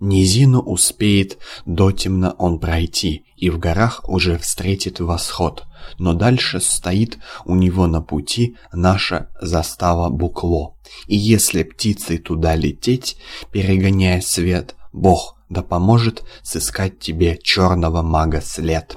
Низину успеет дотемно он пройти, и в горах уже встретит восход. Но дальше стоит у него на пути наша застава Букло. И если птицей туда лететь, перегоняя свет, Бог да поможет сыскать тебе черного мага след.